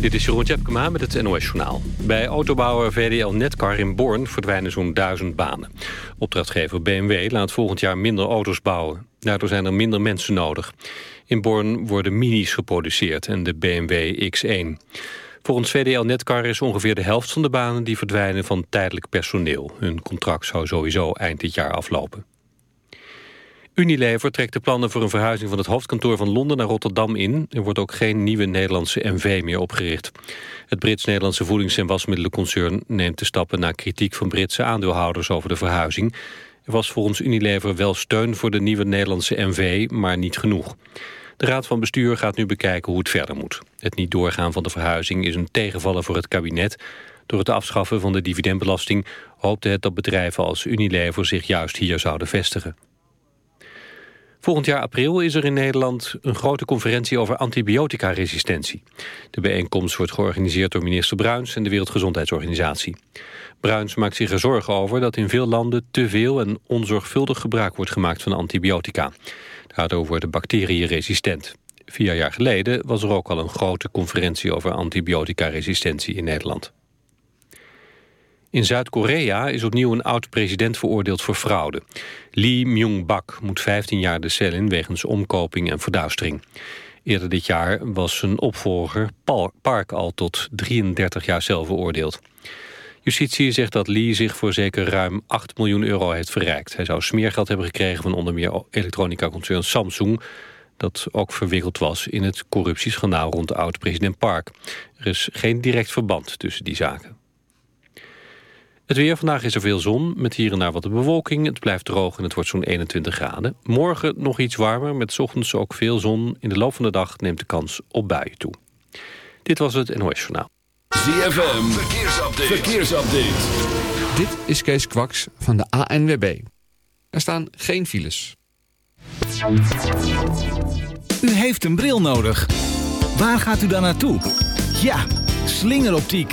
Dit is Jeroen Tjepkema met het NOS Journaal. Bij autobouwer VDL Netcar in Born verdwijnen zo'n duizend banen. Opdrachtgever BMW laat volgend jaar minder auto's bouwen. Daardoor zijn er minder mensen nodig. In Born worden minis geproduceerd en de BMW X1. Volgens VDL Netcar is ongeveer de helft van de banen die verdwijnen van tijdelijk personeel. Hun contract zou sowieso eind dit jaar aflopen. Unilever trekt de plannen voor een verhuizing van het hoofdkantoor van Londen naar Rotterdam in. Er wordt ook geen nieuwe Nederlandse NV meer opgericht. Het Brits-Nederlandse voedings- en wasmiddelenconcern neemt de stappen na kritiek van Britse aandeelhouders over de verhuizing. Er was volgens Unilever wel steun voor de nieuwe Nederlandse NV, maar niet genoeg. De Raad van Bestuur gaat nu bekijken hoe het verder moet. Het niet doorgaan van de verhuizing is een tegenvaller voor het kabinet. Door het afschaffen van de dividendbelasting hoopte het dat bedrijven als Unilever zich juist hier zouden vestigen. Volgend jaar april is er in Nederland een grote conferentie over antibioticaresistentie. De bijeenkomst wordt georganiseerd door minister Bruins en de Wereldgezondheidsorganisatie. Bruins maakt zich er zorgen over dat in veel landen te veel en onzorgvuldig gebruik wordt gemaakt van antibiotica. Daardoor worden bacteriën resistent. Vier jaar geleden was er ook al een grote conferentie over antibioticaresistentie in Nederland. In Zuid-Korea is opnieuw een oud-president veroordeeld voor fraude. Lee Myung-bak moet 15 jaar de cel in wegens omkoping en verduistering. Eerder dit jaar was zijn opvolger Park al tot 33 jaar cel veroordeeld. Justitie zegt dat Lee zich voor zeker ruim 8 miljoen euro heeft verrijkt. Hij zou smeergeld hebben gekregen van onder meer elektronica-concern Samsung... dat ook verwikkeld was in het corruptieschandaal rond de oud-president Park. Er is geen direct verband tussen die zaken. Het weer, vandaag is er veel zon, met hier en daar wat bewolking. Het blijft droog en het wordt zo'n 21 graden. Morgen nog iets warmer, met ochtends ook veel zon. In de loop van de dag neemt de kans op buien toe. Dit was het NOS Journaal. ZFM, verkeersupdate. verkeersupdate. Dit is Kees Kwaks van de ANWB. Er staan geen files. U heeft een bril nodig. Waar gaat u dan naartoe? Ja, slingeroptiek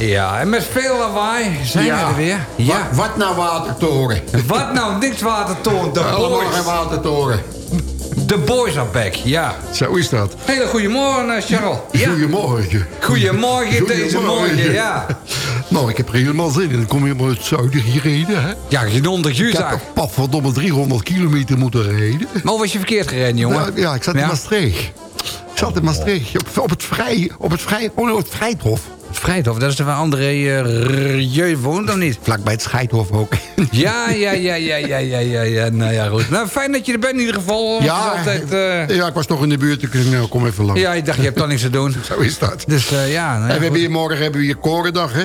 Ja, en met veel lawaai zijn we er weer. Ja. Wat, wat nou Watertoren? Wat nou, niks watertoren. De boys. Watertoren. De boys are back, ja. Zo is dat. Hele goedemorgen, eh, Charles. Ja. Goedemorgen. Goedemorgen deze morgen, ja. Nou, ik heb er helemaal zin in. Dan kom je maar uit het zuiden gereden, hè? Ja, je 100 uur Ik heb zag. een pad van domme 300 kilometer moeten rijden. Maar was je verkeerd gereden, jongen? Ja, Nou, ja, ik zat in Ja? Maastricht. Ik zat in Maastricht. Op, op het vrij... Op het vrij... Oh, op het Vrijthof. Vrijthof, dat is waar André uh, Jeu woont, of niet? Vlak bij het Scheidhof ook. Ja, ja, ja, ja, ja, ja, ja, ja. Nou ja, goed. Nou, fijn dat je er bent in ieder geval. Ja, altijd, eh, ja, ik was toch in de buurt. Ik nou, kom even langs. ja, ik dacht, je hebt toch niks te doen. Zo is dat. Dus eh, ja, nou ja, en we hebben hier morgen hebben we hier Korendag, hè?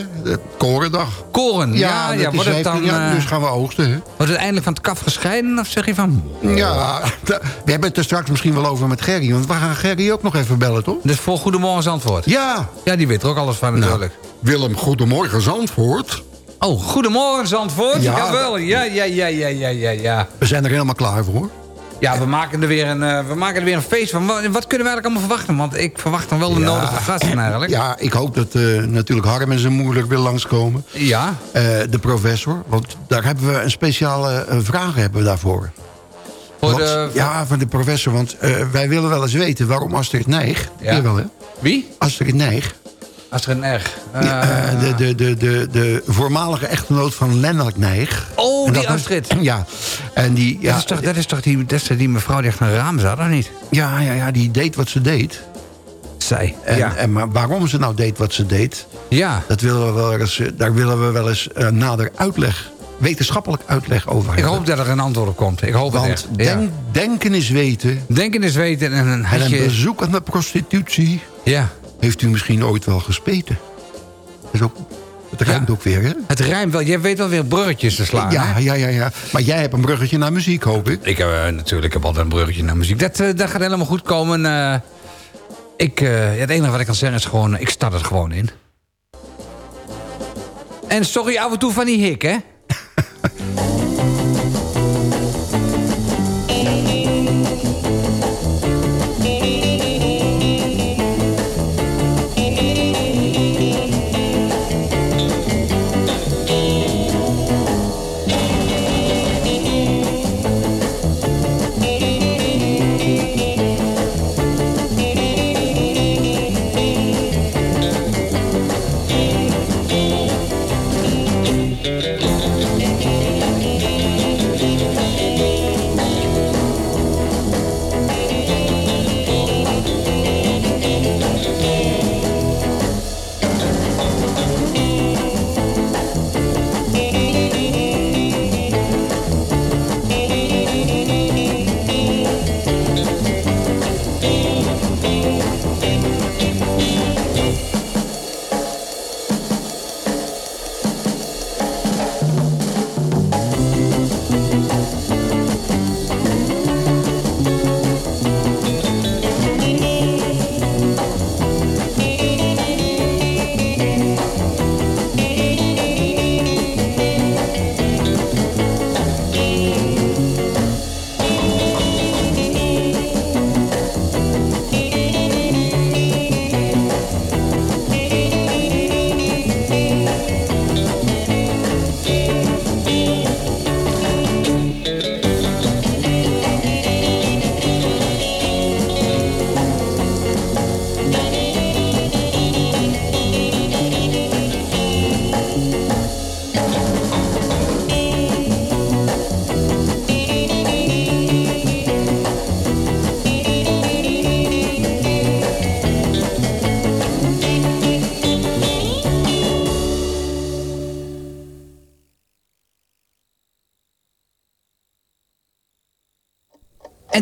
Korendag. Koren, ja, ja, wordt het dan... ja, eh, dus gaan we oogsten, hè? wordt het eindelijk van het kaf gescheiden, of zeg je van... Ja, we hebben het er straks misschien wel over met Gerry. Want we gaan Gerry ook nog even bellen, toch? Dus voor Goedemorgen antwoord. Ja. Ja, die weet er ook alles van natuurlijk. Willem, goedemorgen Zandvoort. Oh, Goedemorgen Zandvoort. Ja. Jawel, ja, ja, ja, ja, ja, ja, ja. We zijn er helemaal klaar voor. Ja, we maken er weer een, eh, we maken er weer een feest van. Wat, wat kunnen we eigenlijk allemaal verwachten? Want ik verwacht dan wel de Ja. nodige gasten eigenlijk. Ja, ik hoop dat eh, natuurlijk Harm en zijn moeder wil langskomen. Ja. Eh, de professor. Want daar hebben we een speciale vraag hebben we daarvoor. Voor Want- de, ja, van de professor. Want wij willen wel eens weten waarom Astrid Nijg... Ja. Wel, hè? Wie? Astrid Astrid Erg. eh, de, de, de, de, de voormalige echtgenoot van Lennart Nijg. Oh, die was- Astrid. Ja. En die, ja, dat, is toch, dat is toch die, dat is toch die mevrouw die achter een raam zat, of niet? ja, ja, ja, die deed wat ze deed. Zij. En, ja. en, maar waarom ze nou deed wat ze deed... ja. Dat willen we wel eens, daar willen we wel eens eh, nader uitleg, wetenschappelijk uitleg over Ik hebben. hoop dat er een antwoord op komt. Ik hoop het echt. Ja. denk, denken is weten. Denken is weten en een En een hartje... bezoek aan de prostitutie Ja. Heeft u misschien ooit wel gespeten. Dat is ook, het rijmt Ja. ook weer, hè? Het rijmt wel. Jij weet wel weer bruggetjes te slaan, Ja, hè? ja, ja, ja. Maar jij hebt een bruggetje naar muziek, hoop ik. Ik heb eh, natuurlijk heb altijd een bruggetje naar muziek. Dat, eh, dat gaat helemaal goed komen. eh. ik, het enige wat ik kan zeggen is gewoon... ik start het gewoon in. En sorry af en toe van die hik, hè?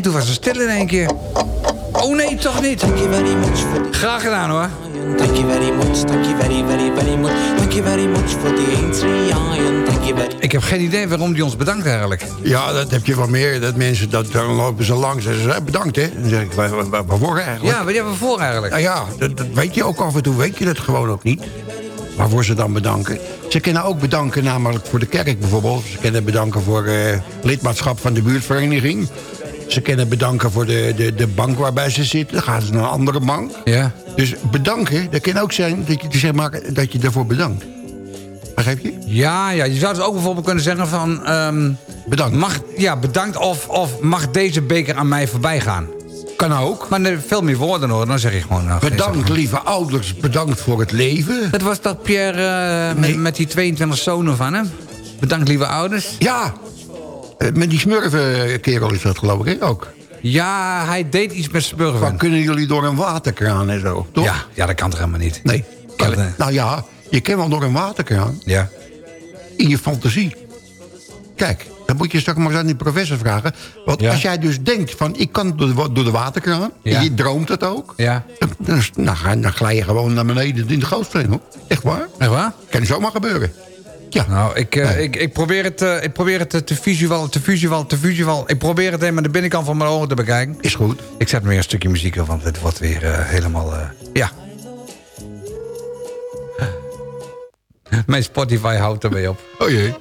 toen was het stil in één keer. Oh nee, toch niet. Thank you very much for the Graag gedaan hoor. iron. Thank you very much. Thank you very, very, very much. Thank you very much for the entry iron. Thank you very Ik heb geen idee waarom die ons bedankt eigenlijk. Ja, dat heb je wel meer. Dat mensen, dat, dan lopen ze langs en ze zeggen bedankt, hè. Dan zeg ik, waar- waar- waar- waarvoor eigenlijk? Ja, wat hebben we voor eigenlijk? Nou ja, dat, dat weet je ook af en toe, weet je dat gewoon ook niet. Waarvoor ze dan bedanken. Ze kunnen ook bedanken namelijk voor de kerk bijvoorbeeld. Ze kunnen bedanken voor eh, lidmaatschap van de buurtvereniging. Ze kunnen bedanken voor de, de, de bank waarbij ze zitten. Dan gaan ze naar een andere bank. Ja. Dus bedanken, dat kan ook zijn dat je, zeg maar, dat je daarvoor bedankt. Begrijp je? Ja, ja, je zou dus ook bijvoorbeeld kunnen zeggen van... ehm, Bedankt. mag, ja, bedankt of, of mag deze beker aan mij voorbij gaan? Kan ook. Maar er veel meer woorden hoor, dan zeg je gewoon... nou, Bedankt, lieve ouders. Bedankt voor het leven. Dat was dat Pierre eh, met, met die 22 zonen van hem? Bedankt lieve ouders. Ja. Eh, Met die smurfenkerel is dat geloof ik hè? ook. Ja, hij deed iets met Van, Spurgen. kunnen jullie door een waterkraan en zo, toch? Ja, ja, dat kan toch helemaal niet? Nee. Kan nou ja, je kan wel door een waterkraan Ja. in je fantasie. Kijk, dan moet je straks maar eens aan die professor vragen. Want Ja. als jij dus denkt van, ik kan door de, door de waterkraan... Ja. en je droomt het ook... Ja. Dan, dan, ga- dan glij je gewoon naar beneden in de gootsteen, hoor. Echt waar. Echt waar? Kan zomaar gebeuren. Ja. Nou, ik, eh, Nee. ik, ik probeer het, eh, ik probeer het eh, te visual, te visual, te visual. Ik probeer het helemaal de binnenkant van mijn ogen te bekijken. Is goed. Ik zet weer een stukje muziek op, want het wordt weer helemaal... ja. Mijn Spotify houdt ermee op. Oh jee.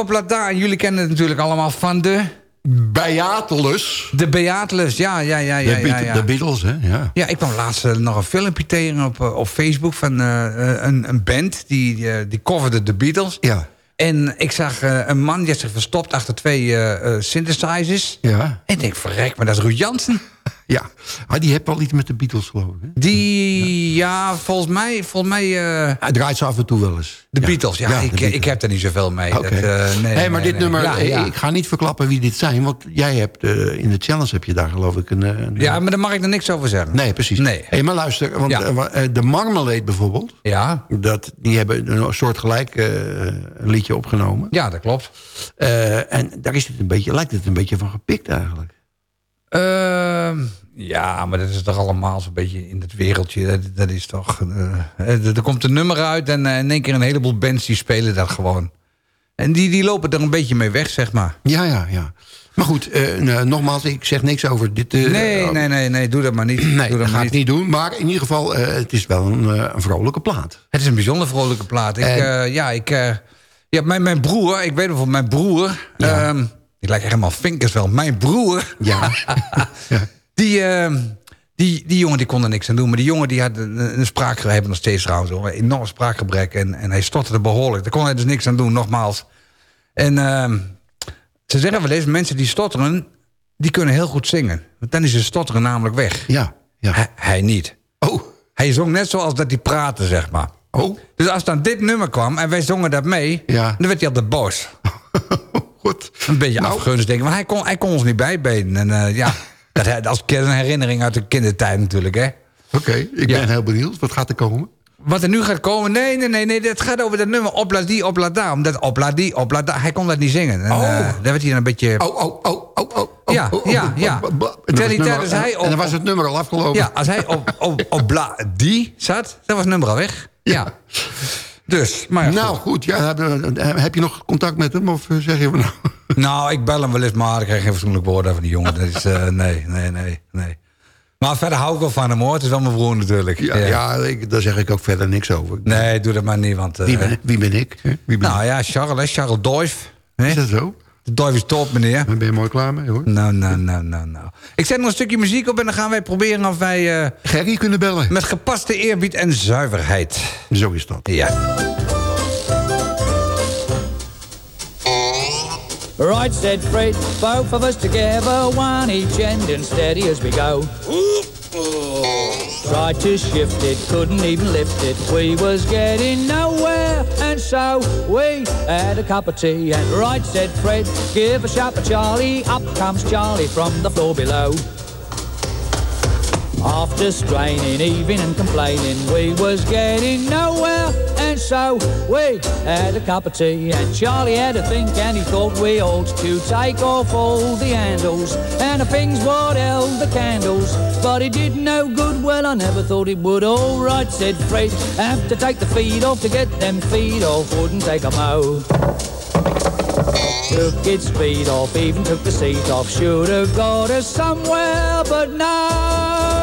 Opla die, opla daar. En jullie kennen het natuurlijk allemaal van de... Beatelus. De Beatelus, ja, ja, ja, ja, de, ja, ja. de Beatles, hè? Ja. Ja, ik kwam laatst eh, nog een filmpje tegen op, eh, op Facebook... van eh, een, een band die, die coverde de Beatles. Ja. En ik zag een man die had zich verstopt achter twee synthesizers. Ja. En ik denk, verrek, maar dat is Ruud Jansen. Ja. Maar die heeft wel iets met de Beatles, geloof ik. Hè? Die, ja, volgens mij, volgens mij eh, Hij draait ze af en toe wel eens. de Beatles. Ja, ik, Beatles. ik heb er niet zoveel mee. Dat, eh, nee, hey, maar nee, dit nee. nummer, eh, ik ga niet verklappen wie dit zijn. Want jij hebt in de challenge heb je daar geloof ik een... een ja, maar daar mag ik er niks over zeggen. Nee, precies. Nee. Hey, maar luister, want de Marmalade bijvoorbeeld... Ja, Dat, die hebben een soort gelijk liedje opgenomen. ja, dat klopt. En daar is het een beetje, lijkt het een beetje van gepikt eigenlijk. Ehm, ja, maar dat is toch allemaal zo'n beetje in het wereldje. Dat, dat is toch... eh, er er komt een nummer uit en eh, in één keer een heleboel bands die spelen dat gewoon. En die, die lopen er een beetje mee weg, zeg maar. Ja, ja, ja. Maar goed, eh, nogmaals, ik zeg niks over dit... eh, Nee, nee, nee, nee, doe dat maar niet. Nee, doe dat ga maar ik niet. niet doen. Maar in ieder geval, eh, het is wel een, eh, een vrolijke plaat. Het is een bijzonder vrolijke plaat. Ik, En- eh, ja, ik... eh, ja, mijn, mijn broer, ik weet nog van mijn broer... Ja. ehm, die lijkt helemaal vinkers wel. Mijn broer, Ja. ja. Die, ehm, die, die jongen die kon er niks aan doen. Maar die jongen die had een, een spraakgebrek, hebben nog steeds trouwens, hoor, een enorm spraakgebrek. En, en hij stotterde behoorlijk. Daar kon hij dus niks aan doen, nogmaals. En ehm, ze zeggen wel eens, mensen die stotteren, die kunnen heel goed zingen. Want dan is het stotteren namelijk weg. Ja, ja. Hij, hij niet. Oh, Hij zong net zoals dat hij praatte, zeg maar. oh, Dus als dan dit nummer kwam en wij zongen dat mee, Ja. dan werd hij altijd boos. goed. Een beetje Nou. afgunst, denk ik. Maar hij kon, hij kon ons niet bijbenen. En eh, ja, dat, is een herinnering uit de kindertijd natuurlijk, hè. Oké, ik Ja. ben heel benieuwd. Wat gaat er komen? Wat er nu gaat komen, nee, nee, nee, nee. Het gaat over dat nummer Opla die, Opla. Omdat Opla die, Opla daar. Hij kon dat niet zingen. En, Oh. eh, daar werd hij dan een beetje... Oh, oh, oh, oh, oh. oh, Ja, oh, oh, ja, ja. En dan Terwijl was het nummer- tijdens hij op- En dan was het nummer al afgelopen. Ja, als hij op, op, op Bla die zat, dan was het nummer al weg. Ja. Dus, maar ja, Nou goed. goed, ja, heb, heb je nog contact met hem? Of eh, zeg je nou... Nou, ik bel hem wel eens, maar ik krijg geen fatsoenlijk woord van die jongen. Dat is, eh, nee, nee, nee, nee. Maar verder hou ik wel van hem hoor. Het is wel mijn broer natuurlijk. Ja, ja ik, daar zeg ik ook verder niks over. Nee, doe dat maar niet, want... eh, Wie, ben, wie ben ik? hè? Wie ben nou ja, Charles, hè, Charles Doif. hè? Is dat zo? De is top, meneer. Daar ben je mooi klaar mee, hoor. Nou, nou, nou, nou, nou. Ik zet nog een stukje muziek op en dan gaan wij proberen of wij... eh, Gerry kunnen bellen. met gepaste eerbied en zuiverheid... Zo is dat. Ja. Right, said Fred, both of us together, one each end and steady as we go. Tried to shift it, couldn't even lift it. We was getting nowhere, and so we had a cup of tea. And right, said Fred, give a shout for Charlie. Up comes Charlie from the floor below. After straining, even and complaining, we was getting nowhere, and so we had a cup of tea. And Charlie had a think, and he thought we ought to take off all the handles and the things what held the candles. But it did no good. Well, I never thought it would. All right, said Fred, have to take the feet off to get them feet off. Wouldn't take out. Took its feet off, even took the seat off. Should have got us somewhere, but no.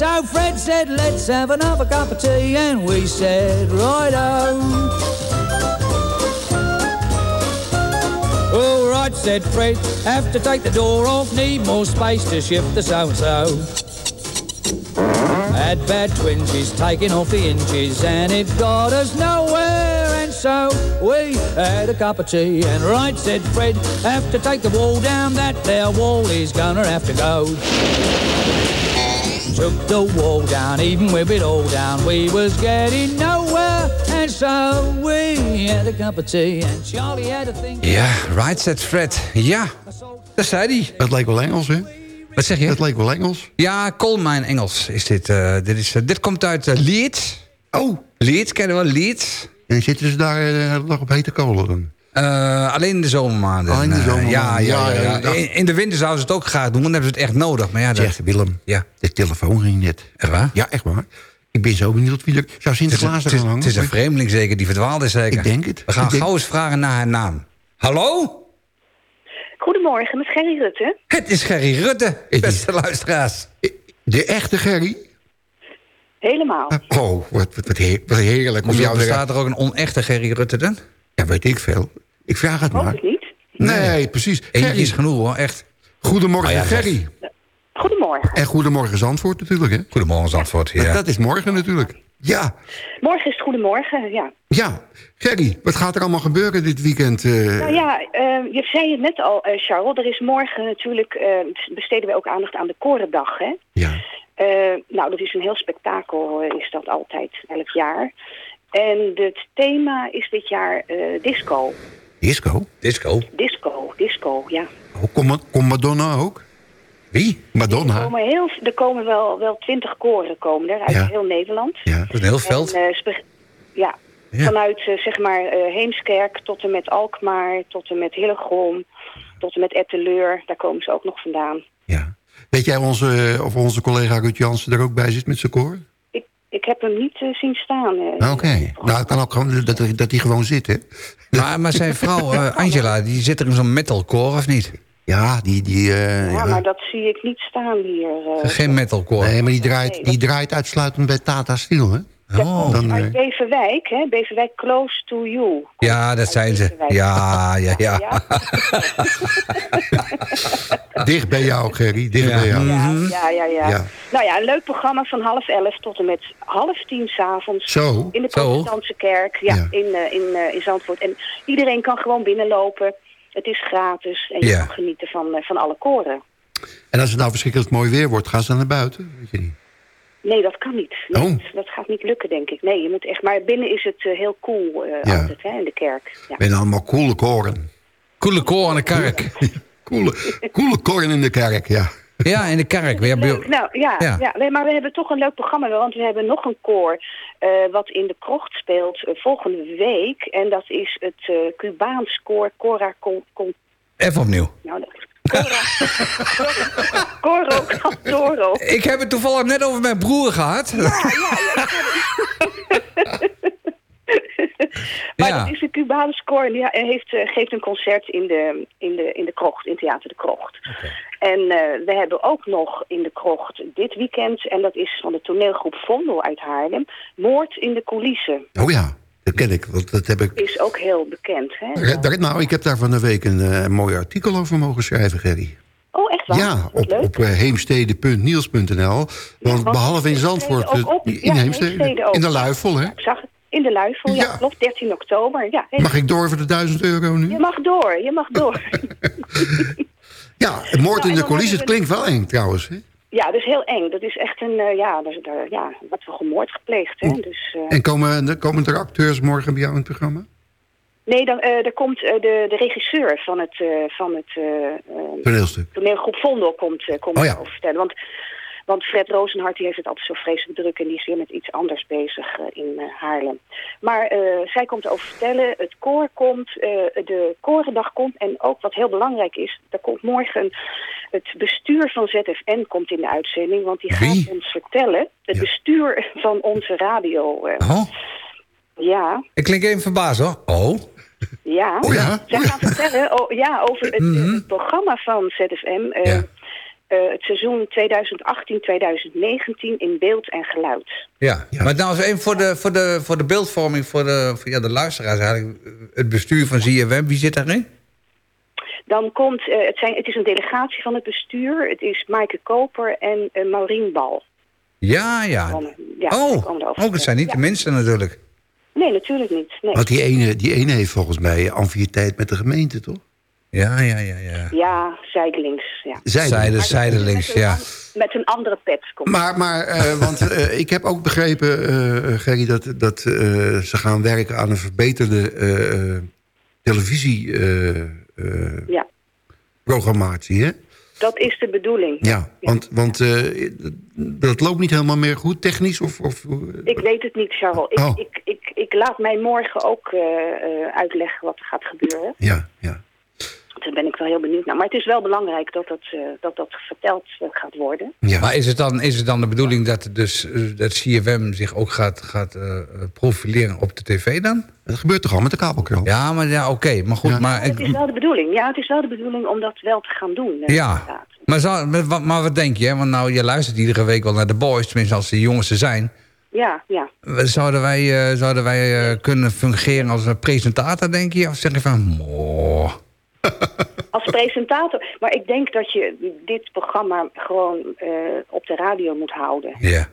So Fred said, let's have another cup of tea, and we said, righto. All right, said Fred, have to take the door off, need more space to shift the so-and-so. Had bad twinges, taking off the inches, and it got us nowhere. And so we had a cup of tea, and right, said Fred, have to take the wall down. That there wall is gonna have to go. Took the wall down, even with it all down, we was getting nowhere. And so we had a cup of tea, and Charlie had a thing. Ja, right said Fred. Ja, dat zei hij. Het lijkt wel Engels, hè? Wat zeg je? Het lijkt wel Engels. Ja, Coal Mine Engels is dit. eh, dit, is, eh, dit komt uit eh, Leeds. Oh, Leeds, kennen we wel Leeds? en zitten ze daar hele dag op hete kolen dan? Eh, alleen in de zomermaanden. Alleen in de Eh, zomermaanden. ja, ja, ja, Ja, ja. ja, In, in de winter zouden ze het ook graag doen, dan hebben ze het echt nodig. Maar ja, dat, Zeg, Willem, ja. de telefoon ging net. Echt waar? Ja, echt waar. Ik ben zo benieuwd wie er... Zou Het is, Sinterklaas er gaan het is een vreemdeling zeker, die verdwaald is zeker. Ik denk het. We gaan Ik denk- gauw eens vragen naar haar naam. Hallo? Goedemorgen, met Gerry Rutte. Het is Gerry Rutte, beste luisteraars. De echte Gerry? Helemaal. Oh, wat, wat, wat, heer- wat heerlijk. Om jou bestaat er ook een onechte Gerry Rutte dan? Ja, weet ik veel. Ik vraag het Hoop maar. het niet. Nee, precies. Eentje Gerry. is genoeg hoor, echt. Goedemorgen, Oh ja, zeg. Gerry. Goedemorgen. En goedemorgen Zandvoort natuurlijk, hè? Goedemorgen Zandvoort. Ja. Dat is morgen natuurlijk. Ja, Morgen is het goedemorgen, ja. ja. Gerry, wat gaat er allemaal gebeuren dit weekend? eh? Nou ja, eh, je zei het net al, eh, Charles. Er is morgen natuurlijk, eh, besteden we ook aandacht aan de Korendag, hè? Ja. Eh, nou, dat is een heel spektakel, is dat altijd, elk jaar. En het thema is dit jaar eh, disco. Disco? Disco. Disco, disco, ja. Oh, kom, kom Madonna ook? Wie? Er Madonna? komen, heel, er komen wel, wel twintig koren komen er uit Ja. heel Nederland. Ja. Dat is een heel veld. En, eh, ja, Ja. vanuit eh, zeg maar eh, Heemskerk tot en met Alkmaar, tot en met Hillegom, tot en met Etteleur. Daar komen ze ook nog vandaan. ja. Weet jij onze, of onze collega Ruud Jansen er ook bij zit met zijn koor? Ik, heb hem niet eh, zien staan. eh. Oké. Nou, het kan ook gewoon dat, dat hij gewoon zit, hè? Maar, maar zijn vrouw eh, Angela, die zit er in zo'n metalcore of niet? Ja, die... die eh, ja, ja. maar dat zie ik niet staan hier. eh. Geen metalcore. Nee, maar die draait, die draait uitsluitend bij Tata Steel, hè? Oh. Dan, Uit Beverwijk, hè? Beverwijk Close to You. Ja, dat zijn ze. Ja, ja, ja. dicht bij jou, Gerry. Dicht Ja. bij jou. Mhm. Ja, ja, ja. Ja. Nou ja, een leuk programma van half elf tot en met half tien s'avonds. Zo. In de protestantse kerk, ja, Ja. In, eh, in, eh, in Zandvoort. En iedereen kan gewoon binnenlopen. Het is gratis en je Ja. kan genieten van, eh, van alle koren. En als het nou verschrikkelijk mooi weer wordt, gaan ze dan naar buiten? Weet je niet. Nee, dat kan niet. Nee, Oh. dat- Dat gaat niet lukken, denk ik. Nee, je moet echt... Maar binnen is het eh, heel cool eh, Ja. altijd, hè, in de kerk. Ja. Ben allemaal coole koren. Coole koor aan de kerk. Coole, coole koren in de kerk, ja. Ja, in de kerk. We hebben- Leuk. Nou ja, Ja. ja. nee, maar we hebben toch een leuk programma. Want we hebben nog een koor eh, wat in de krocht speelt volgende week. En dat is het eh, Cubaans koor Cora Con... Con- Even opnieuw. nou, dat-. Coro Cantoro. Ik heb het toevallig net over mijn broer gehad. Maar Ja. dat is een Cubaans koor en die heeft, eh, geeft een concert in de, in, de, in de krocht, in Theater de Krocht. En eh, we hebben ook nog in de krocht dit weekend, en dat is van de toneelgroep Vondel uit Haarlem, Moord in de coulissen. Oh ja, dat ken ik. Want dat heb ik... Is ook heel bekend, hè? Daar- Nou, ik heb daar van de week een eh, mooi artikel over mogen schrijven, Gerry. Oh, echt waar? Ja, op, op eh, heemstede.niels.nl. Want behalve in Zandvoort, ook op- eh, in ja, Heemstede. Heemstede ook. In de Luifel, hè? Ik zag het in de Luifel, ja, klopt, 13 oktober. Ja, Mag ik door voor de 1000 euro nu? Je mag door, je mag door. Ja, moord Nou, in de coulissen, het klinkt wel eng trouwens. Hè? Ja, dat is heel eng. Dat is echt een, eh, ja, daar, daar, ja, wat voor gemoord gepleegd, hè? Dus, eh, En komen, komen er acteurs morgen bij jou in het programma? Nee, dan, eh er komt de, de regisseur van het, van het Toneelstuk. toneelgroep Vondel komt, komt Oh ja. over vertellen. Want, want Fred Rozenhart die heeft het altijd zo vreselijk druk en die is weer met iets anders bezig eh, in eh, Haarlem. Maar eh, zij komt over vertellen, het koor komt, de korendag komt en ook wat heel belangrijk is, er komt morgen het bestuur van ZFN komt in de uitzending, want die gaat Wie? ons vertellen, het bestuur van onze radio. Oh, ja, ik klink even verbaasd hoor. Oh. ja. Oh ja? Zij gaan vertellen oh, ja, over het, het programma van ZFM. Ja. Eh, het seizoen 2018-2019 in beeld en geluid. Ja. maar nou eens even voor de, voor de, voor de beeldvorming, voor de, voor, ja, de luisteraars eigenlijk. Het bestuur van ZFM, wie zit daarin? Dan komt, eh, het, zijn, het is een delegatie van het bestuur. Het is Maaike Koper en eh, Maureen Bal. Ja, ja. Van, ja Oh, ook het zijn niet de vertellen. minste natuurlijk. Nee, natuurlijk niet. Nee. Want die ene, die ene heeft volgens mij amfiteit met de gemeente, toch? Ja, ja, ja, ja. Ja, zijdelings. Ja. Zijde. Zijde, zijdelings, ja. Met een andere pet komt. Maar, maar eh, want eh, ik heb ook begrepen, eh Gerry, dat, dat eh, ze gaan werken aan een verbeterde eh, televisie eh, eh, Ja, hè? dat is de bedoeling. Ja, want, want eh, dat loopt niet helemaal meer goed technisch? Of, of, Ik weet het niet, Charles. Ik, Oh. ik, ik, ik laat mij morgen ook eh, eh, uitleggen wat er gaat gebeuren. ja, ja. Daar ben ik wel heel benieuwd naar. Maar het is wel belangrijk dat dat, eh, dat, dat verteld eh, gaat worden. ja. Maar is het dan, is het dan de bedoeling dat, dus, eh, dat CFM zich ook gaat, gaat eh, profileren op de tv dan? Dat gebeurt toch al met de kabelkrant? Ja, maar ja, oké. Maar goed, Ja. maar... Het Ik, is wel de bedoeling. Ja, het is wel de bedoeling om dat wel te gaan doen. ja, inderdaad. maar, zou, maar, wat- maar wat denk je? hè? Want nou, je luistert iedere week wel naar de boys, tenminste als de jongens er zijn. Ja, ja. Zouden wij, eh, zouden wij eh, kunnen fungeren als een presentator, denk je? Of zeg je van, moh. Als presentator. Maar ik denk dat je dit programma gewoon eh, op de radio moet houden. Ja.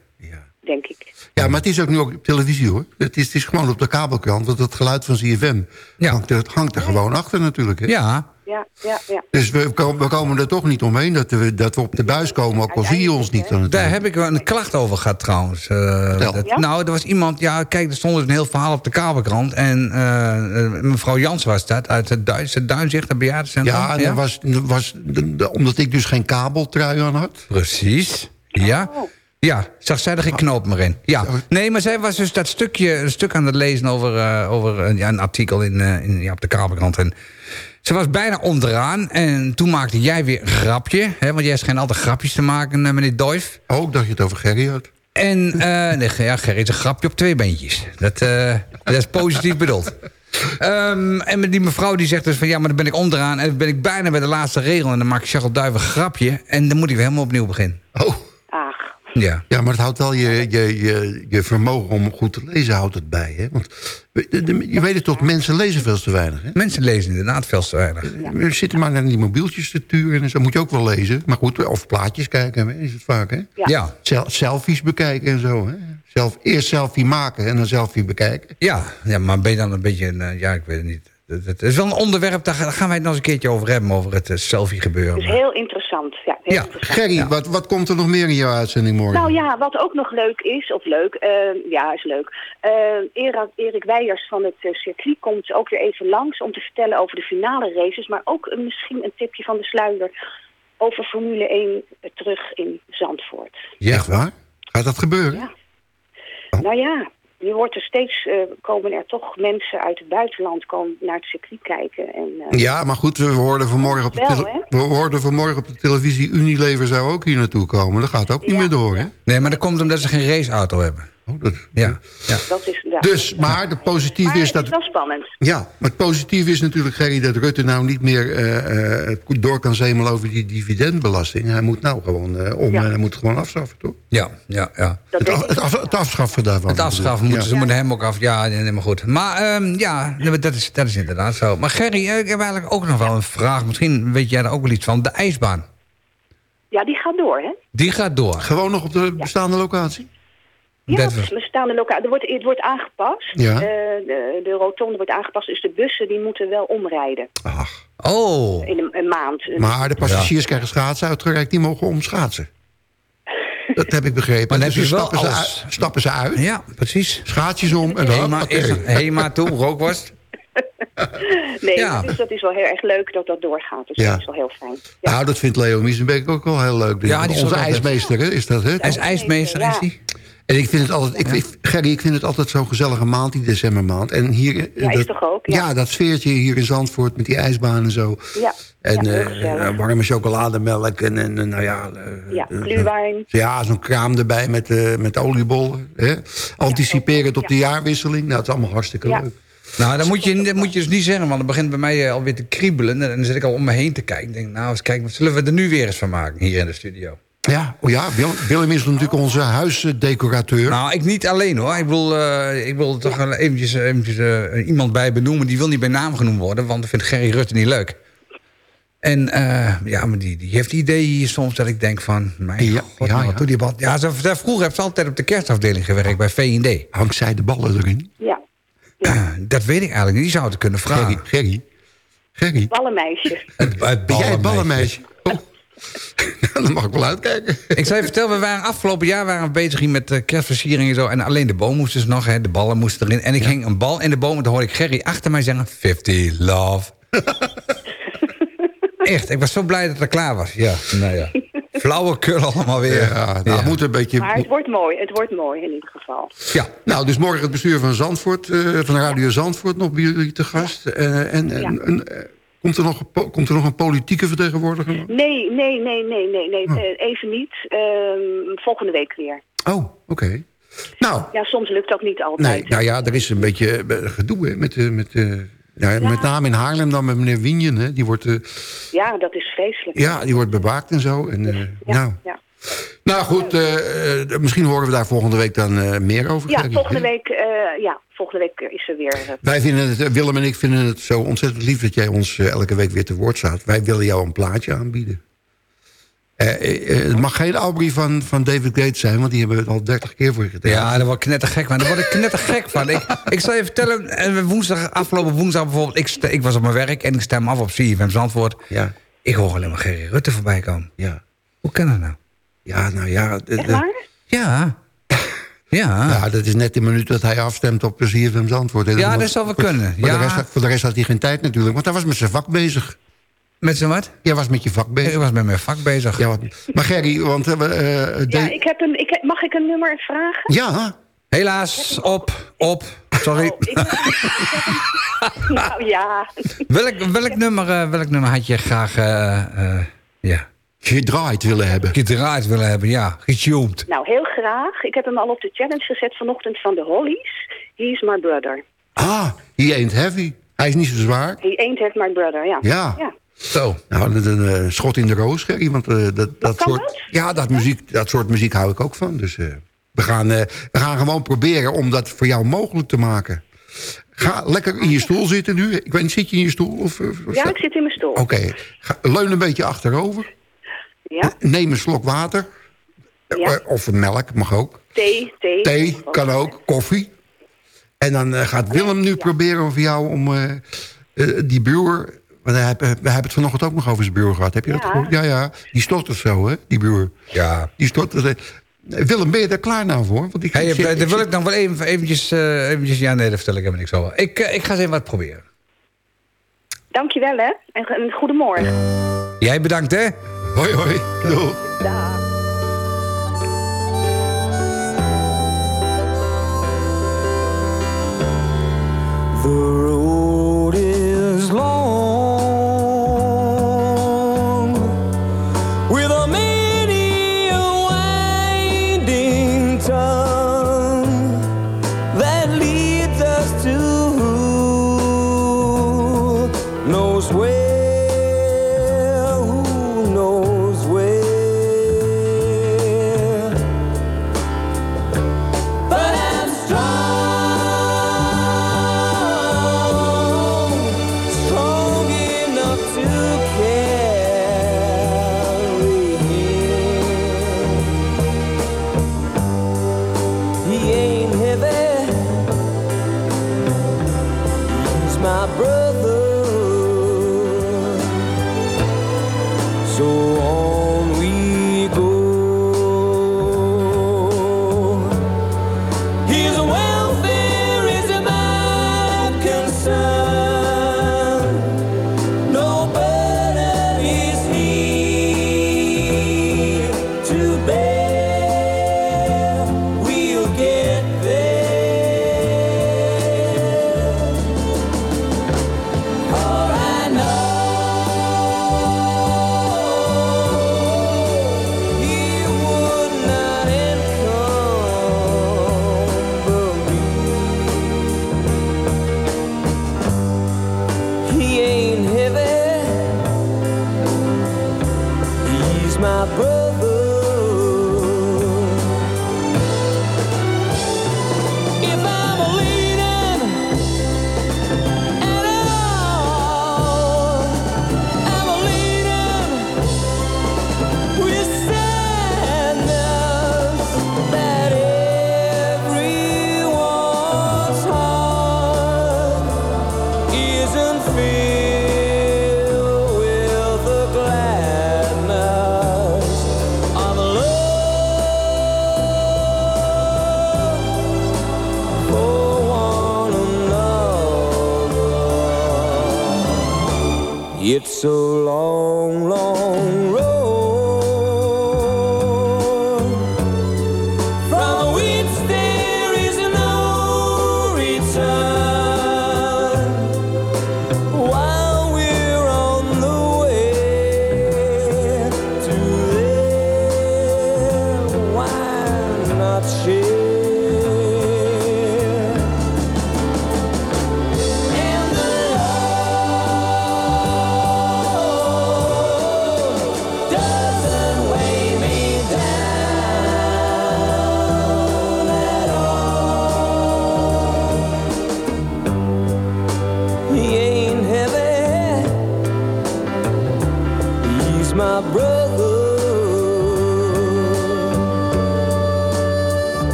Denk ik. Ja, maar het is ook nu ook op televisie, hoor. Het is, het is gewoon op de kabelkrant, want het geluid van CFM Ja. hangt, er, hangt er gewoon achter natuurlijk. Hè? Ja, Ja, ja, ja. Dus we, komen- we komen er toch niet omheen dat we, dat we op de buis komen, ook al zie je ons niet. aan het daar heb ik wel een klacht over gehad trouwens. Eh, dat- Ja? Nou, er was iemand, ja, kijk, er stond dus een heel verhaal op de kabelkrant. En eh, eh, mevrouw Jans was dat, uit het Duitse Duinzicht, het bejaardencentrum. Ja, en dat was, was de- de- omdat ik dus geen kabeltrui aan had. Precies, ja. Oh. Ja, zag zij er geen knoop meer in. Ja. Nee, maar zij was dus dat stukje, een stuk aan het lezen over, eh, over ja, een artikel in, eh, in, ja, op de kabelkrant. En ze was bijna onderaan en toen maakte jij weer een grapje. Hè, want jij schijnt altijd grapjes te maken, eh, meneer Doif. Oh, ik dacht je het over Gerry had. En eh nee, ja, Gerrit is een grapje op twee beentjes. Dat, eh, dat is positief bedoeld. Ehm, en die mevrouw die zegt dus van... ja, maar dan ben ik onderaan en dan ben ik bijna bij de laatste regel... en dan maakt Charles Duiven een grapje... en dan moet ik weer helemaal opnieuw beginnen. Oh. Ja. Ja, maar het houdt wel je, je, je, je vermogen om goed te lezen houdt het bij. Hè? Want de- de- je weet het toch, mensen lezen veel te weinig. Hè? Mensen lezen inderdaad veel te weinig. We zitten maar naar die mobieltjes te turen en zo moet je ook wel lezen. Maar goed, of plaatjes kijken, hè, is het vaak, hè? Ja. Sel- selfies bekijken en zo, hè? Zelf, eerst selfie maken en dan selfie bekijken. Ja, ja, maar ben je dan een beetje... een, eh, ja, ik weet het niet. Het, het is wel een onderwerp, daar ga- daar gaan wij het nog eens een keertje over hebben... over het eh, selfie gebeuren. Dus heel interessant. Ja, heel Ja, interessant. Gerry, wat, wat komt er nog meer in jouw uitzending morgen? Nou ja, wat ook nog leuk is, of leuk, eh, ja, is leuk. Eh, Erik, Erik Weijers van het circuit komt ook weer even langs om te vertellen over de finale races. Maar ook misschien een tipje van de sluier over Formule 1 terug in Zandvoort. Ja. Echt waar? Gaat dat gebeuren? Ja. Nou ja, je hoort er steeds, eh, komen er toch mensen uit het buitenland komen naar het circuit kijken. En, eh, Ja, maar goed, we hoorden vanmorgen op de, Wel, we hoorden vanmorgen op de televisie... Unilever zou ook hier naartoe komen. Dat gaat ook niet meer door, hè? Nee, maar dat komt omdat ze geen raceauto hebben. Oh, dat... Ja. ja. Dat is, ja. Dus, maar de positief Maar is het dat... is wel spannend. Ja, maar het positieve is natuurlijk, Gerry, dat Rutte nou niet meer eh, eh, door kan zemelen over die dividendbelasting. Hij moet nou gewoon eh, om Ja. en hij moet het gewoon afschaffen, toch? Ja, ja, ja. Het, af- het, af- het afschaffen daarvan. Het afschaffen, Ja. moeten, ze moeten hem ook af. Ja, nee, nee, maar goed. Maar ehm, ja, dat is, dat is inderdaad zo. Maar Gerry, ik heb eigenlijk ook nog wel een vraag. Misschien weet jij daar ook wel iets van. De ijsbaan, Ja, die gaat door, hè? die gaat door. Gewoon nog op de bestaande locatie? Ja, Dat het was- bestaande lokaal. Er wordt, het wordt aangepast. Ja. Eh, de, de rotonde wordt aangepast, dus de bussen die moeten wel omrijden Oh, in een, een maand. Maar de passagiers krijgen schaatsen uitgereikt, die mogen omschaatsen. Dat heb ik begrepen. Maar dan dus heb je wel stappen, ze uit, stappen ze uit, ja, precies. schaatsjes om en dan... Hema, is, Hema toe, rookworst. Nee, Ja. dus dat is wel heel erg leuk dat dat doorgaat. Dus Ja. dat is wel heel fijn. Ja. Nou, dat vindt Leo Miesenbeek ook wel heel leuk. Ja, die is Onze ijsmeester, hè, is dat, hè? Hij is ijsmeester, is die? En ik vind het altijd, ik, ik- Gerry, ik vind het altijd zo'n gezellige maand, die decembermaand. En hier, Ja, is dat, toch ook? Ja. Ja, dat sfeertje hier in Zandvoort met die ijsbaan en zo. Ja, En ja, eh, eh, warme chocolademelk en, en, nou ja... eh, Ja, gluwijn. Ja, zo'n kraam erbij met, eh met oliebollen. Hè? Anticiperen op de jaarwisseling. Nou, het is allemaal hartstikke Ja. leuk. Nou, dat moet, je, dat moet je dus niet zeggen, want het begint bij mij alweer te kriebelen. En dan zit ik al om me heen te kijken. Ik denk, nou, eens kijken, wat zullen we er nu weer eens van maken hier in de studio? Ja, oh ja Willem, is natuurlijk onze huisdecorateur. Nou, ik niet alleen hoor. Ik wil, eh, ik wil toch wel eventjes, eventjes eh, iemand bij benoemen. Die wil niet bij naam genoemd worden, want dat vindt Gerry Rutte niet leuk. En eh, ja, maar die, die heeft ideeën hier soms dat ik denk van... Mijn Ja, god, ja, nou, ja. doe die bal. Ja, ze, ze- vroeger heeft ze altijd op de kerstafdeling gewerkt bij V&D. Hangt zij de ballen erin? Ja, Dat weet ik eigenlijk niet. Die zou het kunnen vragen. Gerry, Gerry. Gerry, ballenmeisje. Het, het ben jij het ballenmeisje. Dan mag ik wel uitkijken. Ik zou je vertellen, we waren afgelopen jaar waren we bezig hier met eh, kerstversiering en zo. En alleen de boom moest dus nog, hè, de ballen moesten erin. En ik hing een bal in de boom en toen hoorde ik Gerry achter mij zeggen... 50, love. Echt, ik was zo blij dat het klaar was. Ja, nou ja. Flauwekul allemaal weer. Ja, nou, Ja. het moet een beetje... Maar het wordt mooi. Het wordt mooi in ieder geval. Ja. Nou, dus morgen het bestuur van Zandvoort, eh, van Radio Zandvoort, nog bij jullie te gast. Eh, en en, Ja. en, komt, er nog, komt er nog een politieke vertegenwoordiger? Nee, nee, nee, nee, nee, nee. Oh. eh, even niet. Ehm, volgende week weer. Oh, oké. Nou, Ja, soms lukt dat niet altijd. nee, nou ja, er is een beetje eh, gedoe hè, met, eh, met, ja, met name in Haarlem dan met meneer Winjen. Hè, die, wordt, Ja, dat is vreselijk. ja, die wordt bewaakt en zo. En, Ja, nou, ja. nou goed, misschien horen we daar volgende week dan meer over. Ja, volgende week, ja, volgende week is er weer... eh, Wij vinden het, eh, Willem en ik vinden het zo ontzettend lief dat jij ons eh, elke week weer te woord staat. Wij willen jou een plaatje aanbieden. Het mag geen Aubrey van, van David Gates zijn, want die hebben we het al dertig keer voor je gedaan. Ja, daar word ik knettergek van. Daar word ik knettergek van. Ik, ik zal je vertellen, woensdag, afgelopen woensdag bijvoorbeeld... Ik, ik was op mijn werk en ik stem af op CFM Zandvoort. Ja, Ik hoor alleen maar Gerry Rutte voorbij komen. ja. Hoe kan dat nou? Ja, nou ja. de- de-? Ja. Ja. ja, dat is net de minuut dat hij afstemt op plezier van Zandvoort. En Ja, dan- dat zou wel voor- kunnen. Voor, Ja. de rest, voor de rest had hij geen tijd natuurlijk, want hij was met zijn vak bezig. Met z'n wat? Jij was met je vak Ik bezig. was met mijn vak bezig. Ja, wat- maar Gerry, want... we, eh, Ja, ik heb een, ik heb, mag ik een nummer vragen? ja, Helaas, op, op. Sorry. Oh, ik, ik nou ja, Welk, welk, nummer, eh, welk nummer had je graag eh, eh, ja, gedraaid willen hebben. gedraaid willen hebben? Ja, getuned. nou heel graag. Ik heb hem al op de challenge gezet vanochtend van de Hollies. He's my brother. Ah, he ain't heavy. Hij is niet zo zwaar. He ain't have my brother, ja. Ja. ja. Zo. Nou, dat is een schot in de roos, Gerry. Want eh, dat, dat, soort, ja, dat, muziek, dat soort muziek hou ik ook van. Dus eh, we, gaan, eh, we gaan gewoon proberen om dat voor jou mogelijk te maken. Ga lekker in je stoel zitten nu. Ik weet niet, zit je in je stoel? Of, Ja, ik zit in mijn stoel. Oké, Ga- leun een beetje achterover. Ja, Neem een slok water. Ja. Eh, Of melk, mag ook. thee, thee. Thee, kan ook. Koffie. En dan eh, gaat Willem nu proberen voor jou om eh, eh, die buur... Want we hebben, we hebben het vanochtend ook nog over zijn buur gehad. Heb je dat Ja. gehoord? Ja, ja. Die stottert zo, hè, die buur. Ja. Die stottert. eh. Willem, ben je daar klaar nou voor? Want ik, Hey, ik zit- eh, ik dan wil zit- ik nog wel even, eventjes, eh, eventjes... Ja, nee, dat vertel ik helemaal niks over. Ik, eh, ik ga eens even wat proberen. Dankjewel, hè. En, en goedemorgen. Jij bedankt, hè? Hoi, hoi. Doei.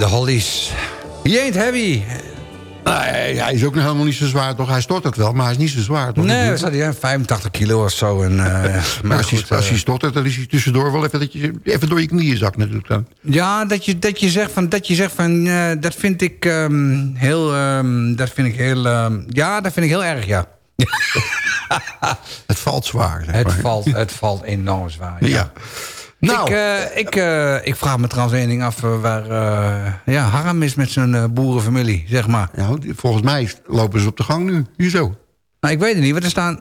De Hollies. He ain't heavy. Nee, hij is ook nog helemaal niet zo zwaar, toch? Hij stort het wel, maar hij is niet zo zwaar, toch? Nee, zat hij? hè? 85 kilo of zo. En, eh, Maar maar als, hij, goed, als eh, hij stottert, dan is hij tussendoor wel even, dat je, even door je knieën zakt natuurlijk dan. Ja, dat je, dat je zegt van, dat, je zegt van eh, dat vind ik ehm, heel, ehm, dat vind ik heel, ehm, ja, dat vind ik heel erg, ja. Het valt zwaar, zeg Het valt, het valt enorm zwaar. Ja. Ja. Nou, Ik, eh, ik, eh, ik vraag me trouwens één ding af eh, waar eh, ja, Harm is met zijn boerenfamilie, zeg maar. nou, volgens mij lopen ze op de gang nu. Hier zo. Nou, ik weet het niet, want er staan...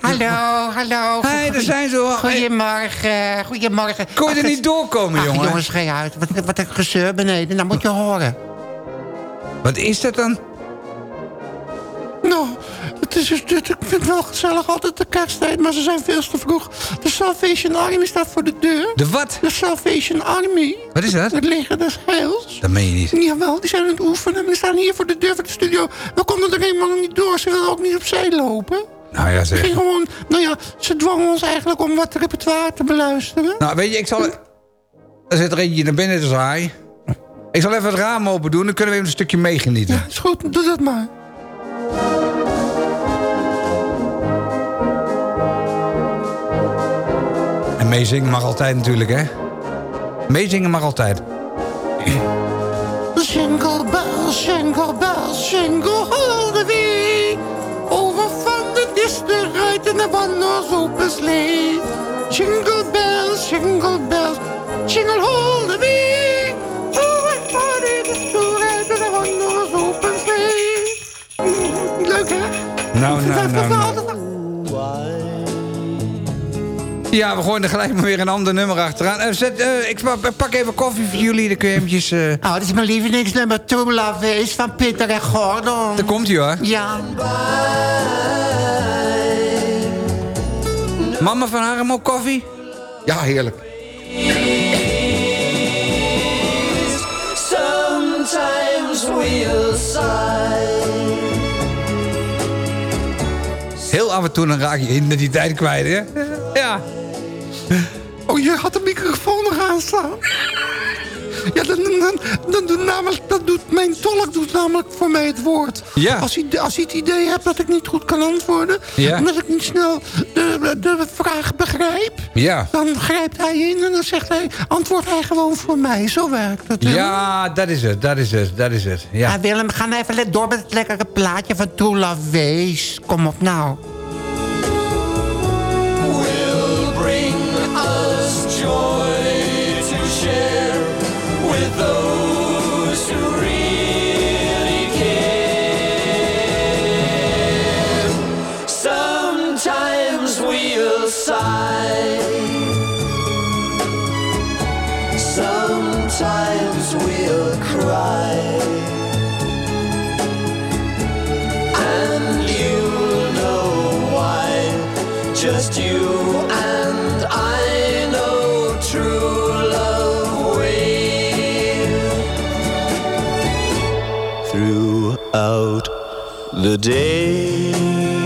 Hallo, hallo. Hé, daar zijn ze hoor. Goedemorgen, goedemorgen. Kon je er niet doorkomen, jongen? jongens, ga je uit. Wat, wat een gezeur beneden. Nou moet je horen. Wat is dat dan? Nou, het is, het, ik vind het wel gezellig altijd de kersttijd, maar ze zijn veel te vroeg. De Salvation Army staat voor de deur. De wat? De Salvation Army. Wat is dat? Het leger des heils. Dat meen je niet. Jawel, die zijn aan het oefenen. en Die staan hier voor de deur van de studio. We konden er helemaal niet door. Ze wilden ook niet opzij lopen. Nou ja, Ze ging gewoon, nou ja, ze dwangen ons eigenlijk om wat repertoire te beluisteren. Nou, weet je, ik zal... Er zit er eentje naar binnen te zaaien. Ik zal even het raam open doen, dan kunnen we even een stukje meegenieten. Ja, is goed, doe dat maar. Meezingen mag altijd natuurlijk, hè? Meezingen mag altijd. Jingle bells, jingle bells, jingle all the way. Over van de disten rijdt in de wandels open slee. Jingle bells, jingle bells, jingle all the way. Over van de disten rijdt in de wandels open slee. Leuk hè? Nou, nou, nou, nou. Ja, we gooien er gelijk maar weer een ander nummer achteraan. Eh, zet, eh, ik pa- pak even koffie voor jullie, dan kun je eventjes... eh Oh, dat is mijn lievelingsnummer True Love is van Peter en Gordon. Daar komt hij hoor. Ja. Mama van Harm ook koffie? Ja, heerlijk. Sometimes we'll sigh. Af en toe dan raak je identiteit kwijt, hè? Ja. Oh, je had de microfoon nog aanstaan. Ja, dan, dan, dan doet namelijk, dat doet, mijn tolk doet namelijk voor mij het woord. Ja. Als hij, als hij het idee hebt dat ik niet goed kan antwoorden... Ja. en dat ik niet snel de, de vraag begrijp... Ja. dan grijpt hij in en dan zegt hij... antwoord hij gewoon voor mij. Zo werkt het. Ja, dat is het, dat is het, dat is het. Ja. Ja, Willem, ga nou even door met het lekkere plaatje van Love Wees. Kom op nou. Throughout the day,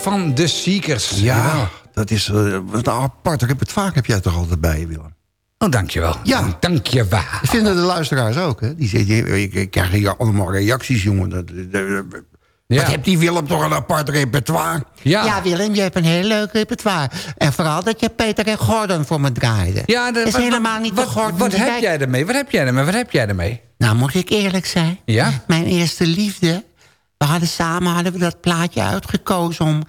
van The Seekers. Ja, dat is eh, wat een apart repertoire heb jij toch altijd bij je, Willem? Oh, dankjewel. Ja. Dankjewel. Dat vinden de luisteraars ook, hè? Die zeggen, ik, ik krijg hier allemaal reacties, jongen. Dat, dat- dat- Ja. Wat heeft die Willem toch een apart repertoire? Ja. Ja, Willem, je hebt een heel leuk repertoire. En vooral dat je Peter en Gordon voor me draaide. Ja, de- is wat- helemaal niet wat, de Gordon Wat de heb jij ermee? Wat heb jij ermee? Wat heb jij ermee? Nou, moet ik eerlijk zijn? Ja? Mijn eerste liefde. We hadden samen hadden we dat plaatje uitgekozen om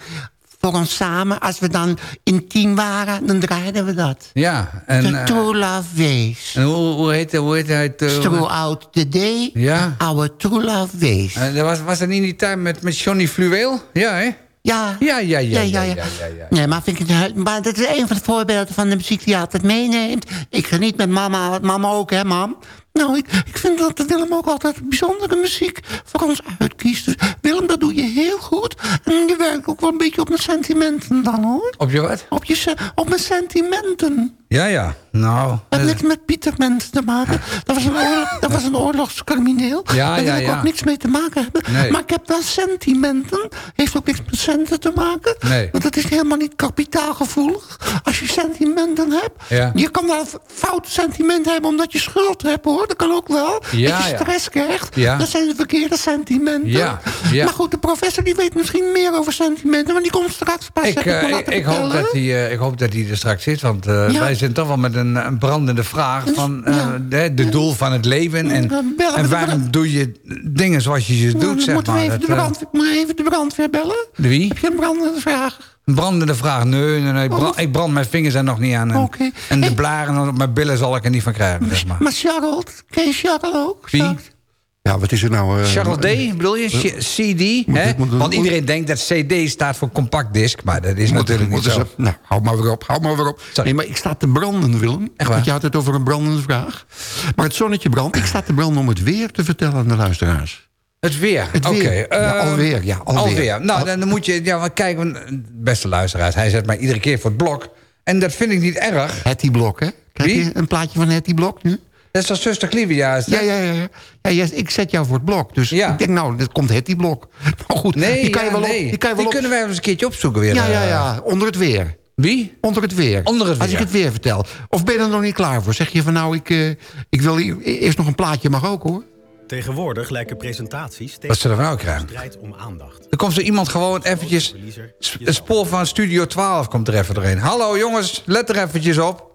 voor ons samen, als we dan intiem waren, dan draaiden we dat. Ja. En, The True Love Ways. en hoe, hoe heet hoe heet het? eh, Throughout the day, Ja. our True Love Ways. dat was, was dat niet in die tijd met, met Johnny Fluweel? Ja, hè? Ja. Ja, ja, ja. Ja, ja, ja. ja, ja. Nee, maar, vind ik het, maar dat is een van de voorbeelden van de muziek die je altijd meeneemt. Ik geniet met mama, mama ook, hè, mam? Nou, ik, ik vind dat Willem ook altijd bijzondere muziek voor ons uitkiest. Dus Willem, dat doe je heel goed. En je werkt ook wel een beetje op mijn sentimenten dan, hoor. Op je wat? Op, je, op mijn sentimenten. Ja, ja. Nou. Dat heeft niks met Pieter Mens te maken. Dat was een, oorlog, dat was een oorlogscrimineel. Ja, Daar wil ja, ik ja. ook niks mee te maken hebben. Nee. Maar ik heb wel sentimenten. Heeft ook niks met centen te maken. Nee. Want dat is helemaal niet kapitaalgevoelig. Als je sentimenten hebt. Ja. Je kan wel fout sentiment hebben omdat je schuld hebt hoor. Dat kan ook wel. Ja, dat je stress krijgt. Ja. Dat zijn de verkeerde sentimenten. Maar goed, de professor die weet misschien meer over sentimenten. Want die komt straks pas. Ik, eh, ik, hoop dat hij, eh, ik hoop dat hij er straks zit. Want eh, Ja. wij zijn toch wel met een, een brandende vraag van eh, Ja. de, de doel van het leven. En, bellen en de waarom doe je dingen zoals je ze doet, zeg maar. even, Dat, de eh, brand, je even de brandweer bellen? Wie? Heb je een brandende vraag? Een brandende vraag. Nee, nee, nee. Ik brand, ik brand mijn vingers er nog niet aan. En, Oh. Oké. en de blaren op mijn billen zal ik er niet van krijgen, zeg maar. Maar Charles, ken je Charles ook? Wie? Ja, wat is er nou? eh, Charles D, bedoel je? C- CD? Hè? moet- Want iedereen denkt dat CD staat voor compact disc, maar dat is natuurlijk niet zo. Nou, hou maar weer op, hou maar weer op. Sorry. Nee, maar ik sta te branden, Willem. Echt? Want je had het over een brandende vraag. Maar het zonnetje brandt. Ik sta te branden om het weer te vertellen aan de luisteraars. Het weer. Het Oké. weer. Ja, eh, alweer, ja, alweer. Nou, dan, dan moet je... Ja, maar kijk, beste luisteraars, hij zet mij iedere keer voor het blok. En dat vind ik niet erg. Hetty Blok, hè? Wie? je een plaatje van Hetty Blok nu? Dat is toch zuster Clivia? is dat? Ja, ja, ja. ja. ja ik zet jou voor het blok. Dus Ja. ik denk, nou, dit komt Hetty Blok. Maar goed, Nee, die kan je wel op. nee. Die, kan je wel op. kunnen wij eens een keertje opzoeken weer. Ja, ja, eh. ja. Onder het weer. Wie? Onder het weer. Onder het Als weer. ik het weer vertel. Of ben je er nog niet klaar voor? Zeg je van nou, ik, eh, ik wil hier- eerst nog een plaatje, mag ook hoor. Tegenwoordig lijken presentaties Wat ze er nou krijgen. strijd om aandacht. Er komt zo iemand gewoon eventjes... Het spoor van Studio 12 komt er even doorheen. Hallo jongens, let er eventjes op.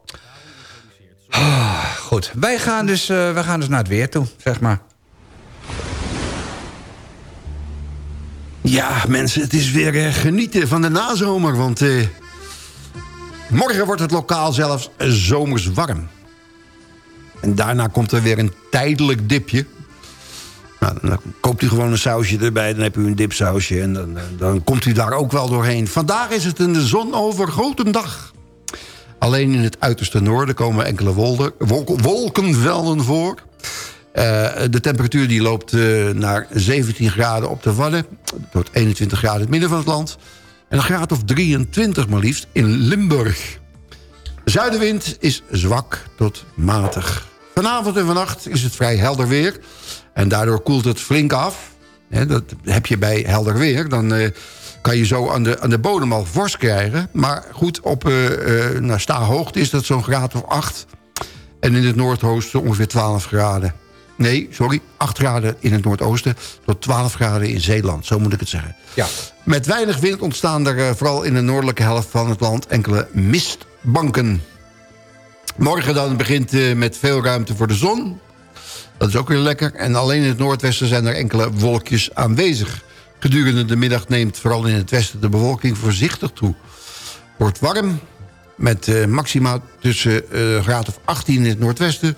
Ah, goed, wij gaan, dus, eh, wij gaan dus naar het weer toe, zeg maar. Ja, mensen, het is weer eh, genieten van de nazomer. Want eh, morgen wordt het lokaal zelfs zomers warm. En daarna komt er weer een tijdelijk dipje. Nou, dan koopt u gewoon een sausje erbij, dan heb u een dipsausje... en dan, dan- dan komt u daar ook wel doorheen. Vandaag is het een zonovergoten dag. Alleen in het uiterste noorden komen enkele wolkenvelden voor... Eh, de temperatuur die loopt eh, naar 17 graden op de Wadden... tot 21 graden in het midden van het land... en een graad of 23 maar liefst in Limburg. De zuidenwind is zwak tot matig. Vanavond en vannacht is het vrij helder weer... en daardoor koelt het flink af. Dat heb je bij helder weer. Dan eh, kan je zo aan de, aan de bodem al vorst krijgen. Maar goed, op eh naar sta-hoogte is dat zo'n graad of 8... En in het noordoosten ongeveer 12 graden. Nee, sorry, 8 graden in het noordoosten... tot 12 graden in Zeeland, zo moet ik het zeggen. Ja. Met weinig wind ontstaan er eh, vooral in de noordelijke helft van het land... enkele mistbanken. Morgen dan begint met veel ruimte voor de zon. Dat is ook weer lekker. En alleen in het noordwesten zijn er enkele wolkjes aanwezig. Gedurende de middag neemt vooral in het westen de bewolking voorzichtig toe. Wordt warm, met eh, maxima tussen eh graad of 18 in het noordwesten...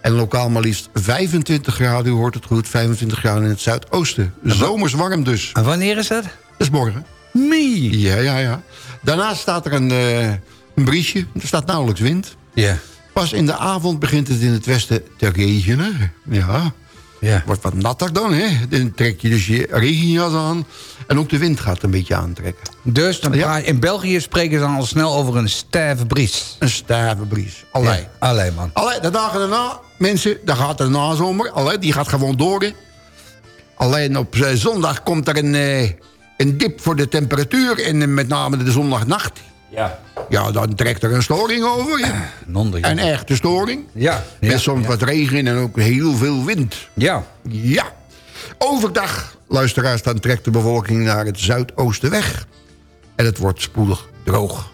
en lokaal maar liefst 25 graden, u hoort het goed... 25 graden in het zuidoosten. Zomers warm dus. En wanneer is dat? Dat is morgen. Mie. Ja, ja, ja. Daarnaast staat er een, eh, een briesje. Er staat nauwelijks wind. Ja. Pas in de avond begint het in het westen te regenen. Ja. Ja. Wordt wat natter dan, hè. Dan trek je dus je regenjas aan. En ook de wind gaat een beetje aantrekken. Dus dan Ja. praat- in België spreken ze dan al snel over een stijve bries. Een stijve bries. Allee. Ja, Allee, man. Allee, de dagen daarna, mensen, daar gaat de nazomer. Allee, die gaat gewoon door. Alleen op eh, zondag komt er een, eh, een dip voor de temperatuur en eh, met name de zondagnacht. Ja. Ja, dan trekt er een storing over je. Nonder, ja. Een echte storing. Ja. Met soms wat regen en ook heel veel wind. Ja. Ja. Overdag, luisteraars, dan trekt de bevolking naar het zuidoosten weg. En het wordt spoedig droog.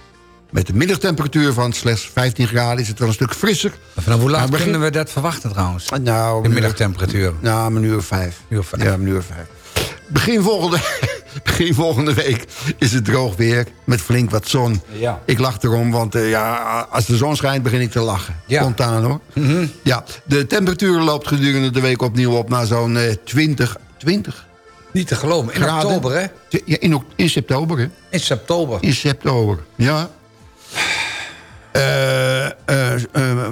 Met een middagtemperatuur van slechts 15 graden is het wel een stuk frisser. Vanaf hoe laat begin- kunnen we dat verwachten trouwens? Nou, De middagtemperatuur. Nou, een uur vijf. Uur vijf. Ja, een uur vijf. Begin volgende, begin volgende week is het droog weer met flink wat zon. Ja. Ik lach erom, want eh, ja, als de zon schijnt begin ik te lachen. Ja. Mhm. Spontaan hoor. ja, de temperatuur loopt gedurende de week opnieuw op naar zo'n eh, 20, 20 Niet te geloven. In graden. oktober, hè? Ja, in, in september, hè? In september. In september, ja. Eh, eh,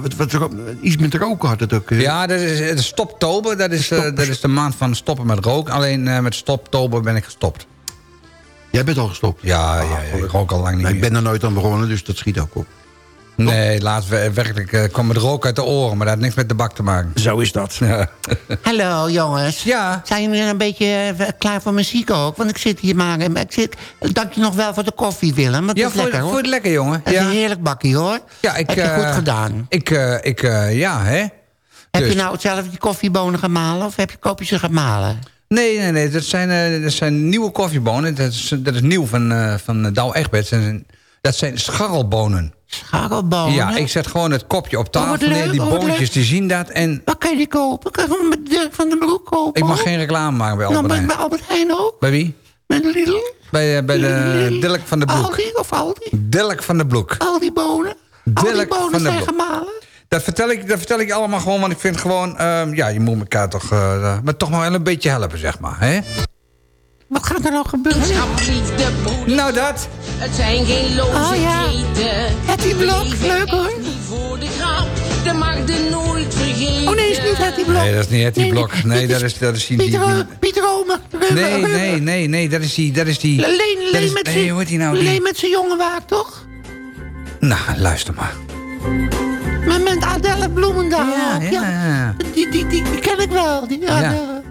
wat, wat, iets met roken had het ook. Ja, dat is, stoptober. Dat is, dat is de maand van stoppen met roken. Alleen met stoptober ben ik gestopt. Jij bent al gestopt? Ja, ja, ja ik rook al lang niet Nou, ik meer. ben er nooit aan begonnen, dus dat schiet ook op. Nee, laatst we- werkelijk eh, kwam het rook uit de oren. Maar dat had niks met de bak te maken. Zo is dat. Ja. Hallo jongens. Ja. Zijn jullie een beetje eh, klaar voor muziek ook? Want ik zit hier maar... en Ik zit, dank je nog wel voor de koffie, Willem. Want Ja, dat is voor, lekker, hoor. voor het lekker, jongen. Dat is een heerlijk bakkie, hoor. Ja, ik, Heb je eh, goed gedaan. Ik, eh, ik eh, ja, hè? Heb Dus- je nou zelf die koffiebonen gemalen of heb je, koop je ze gemalen? Nee, nee, nee. Dat zijn, eh, dat zijn nieuwe koffiebonen. Dat is, dat is nieuw van, eh van Douw Egberts. Dat Dat zijn scharrelbonen. Scharrelbonen? Ja, ik zet gewoon het kopje op tafel Oh, wat neer. Die oh, wat boontjes die zien dat. En Waar kan je die kopen? Kan je met Dirk van den Broek kopen? ik mag geen reclame maken bij Nou, Albert bij, Heijn. bij Albert Heijn ook? Bij wie? Met Lidl? Bij, eh, bij de Dilk van de Broek. Aldi of Aldi? Dilk van de Broek. Al die bonen? Al die Dilk bonen van de zijn Broek. gemalen? Dat vertel, ik, dat vertel ik allemaal gewoon, want ik vind gewoon... ehm, ja, je moet elkaar toch... eh, maar toch maar wel een beetje helpen, zeg maar. Hè? Wat gaat er nou gebeuren? Nou, dat. Het zijn geen loze Oh, ja. kreten. Hetty Blok, leuk, hoor. niet voor de grap. De mag je nooit vergeten. Oh nee, is niet Hetty Blok. Nee, dat is niet Hetty Nee, Blok. Nee, dat is, dat is die... Pieter, die- Pieter Omer. nee, nee, nee, nee, dat is die... Dat is die Leen, dat Leen is- met nee, zijn... hoe heet die nou? Die- Leen met zijn jonge waak, toch? Nou, luister maar. Maar met Adelle Bloemendaal. Ja, ja, ja. Die, die, die, die ken ik wel. Die Adelle.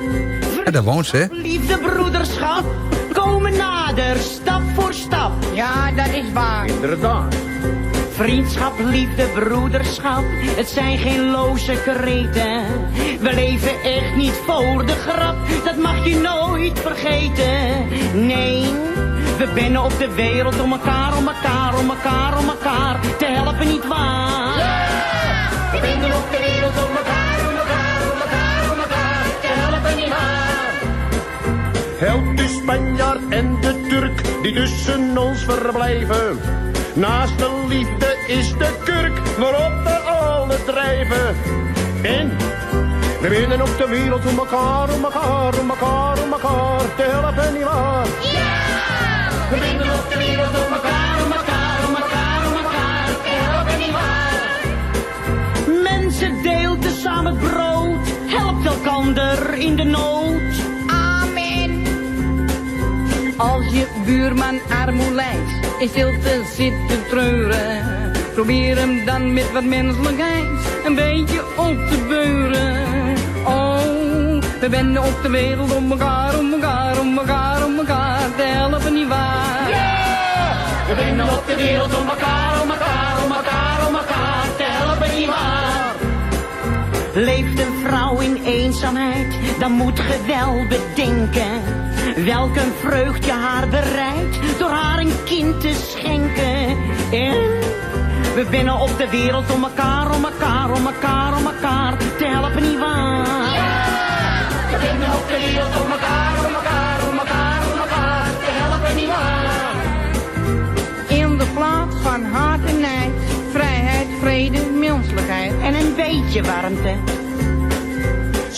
Ja, daar woont ze, hè? Liefde, broederschap, komen nader, stap voor stap. Ja, dat is waar. Inderdaad. Vriendschap, liefde, broederschap, het zijn geen loze kreten. We leven echt niet voor de grap, dat mag je nooit vergeten. Nee, we binnen op de wereld om elkaar, om elkaar, om elkaar, om elkaar te helpen, niet waar? We binnen op de wereld om elkaar, Spanjaard en de Turk die tussen ons verblijven. Naast de liefde is de kurk waarop we alle drijven. En we winnen op de wereld om elkaar, om elkaar, om elkaar, om elkaar te helpen, nietwaar? We winnen op de wereld om elkaar, om elkaar, om elkaar, om elkaar te helpen, nietwaar? Mensen deelden samen brood, helpt elkander in de nood. Buurman armoe lijdt, in stilte zit te treuren. Probeer hem dan met wat menselijkheid een beetje op te beuren. Oh, we benden op de wereld om elkaar, om elkaar, om elkaar, om elkaar te helpen, nietwaar? We winnen op de wereld om elkaar, om elkaar, om elkaar, om elkaar te helpen, nietwaar? Leeft een vrouw in eenzaamheid, dan moet ge wel bedenken. Welk een vreugd je haar bereidt, door haar een kind te schenken. En we binnen op de wereld om elkaar, om elkaar, om elkaar, om elkaar te helpen, nietwaar? We binnen op de wereld om elkaar, om elkaar, om elkaar, om elkaar te helpen, nietwaar? In de plaats van haat en nijd, vrijheid, vrede, menselijkheid. En een beetje warmte.